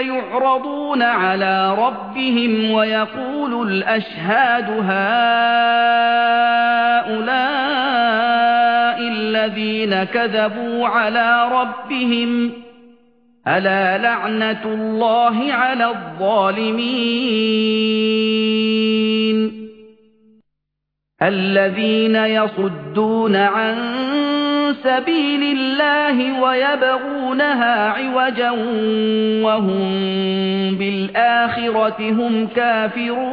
يُعْرَضُونَ عَلَىٰ رَبِّهِمْ وَيَقُولُ الْأَشْهَادُ هَٰؤُلَاءِ الَّذِينَ كَذَبُوا عَلَىٰ رَبِّهِمْ أَلَا لَعْنَةُ اللَّهِ عَلَى الظَّالِمِينَ الَّذِينَ يَصُدُّونَ عَن سبيل الله ويبغونها عوجا وهم بالآخرة هم كافرون.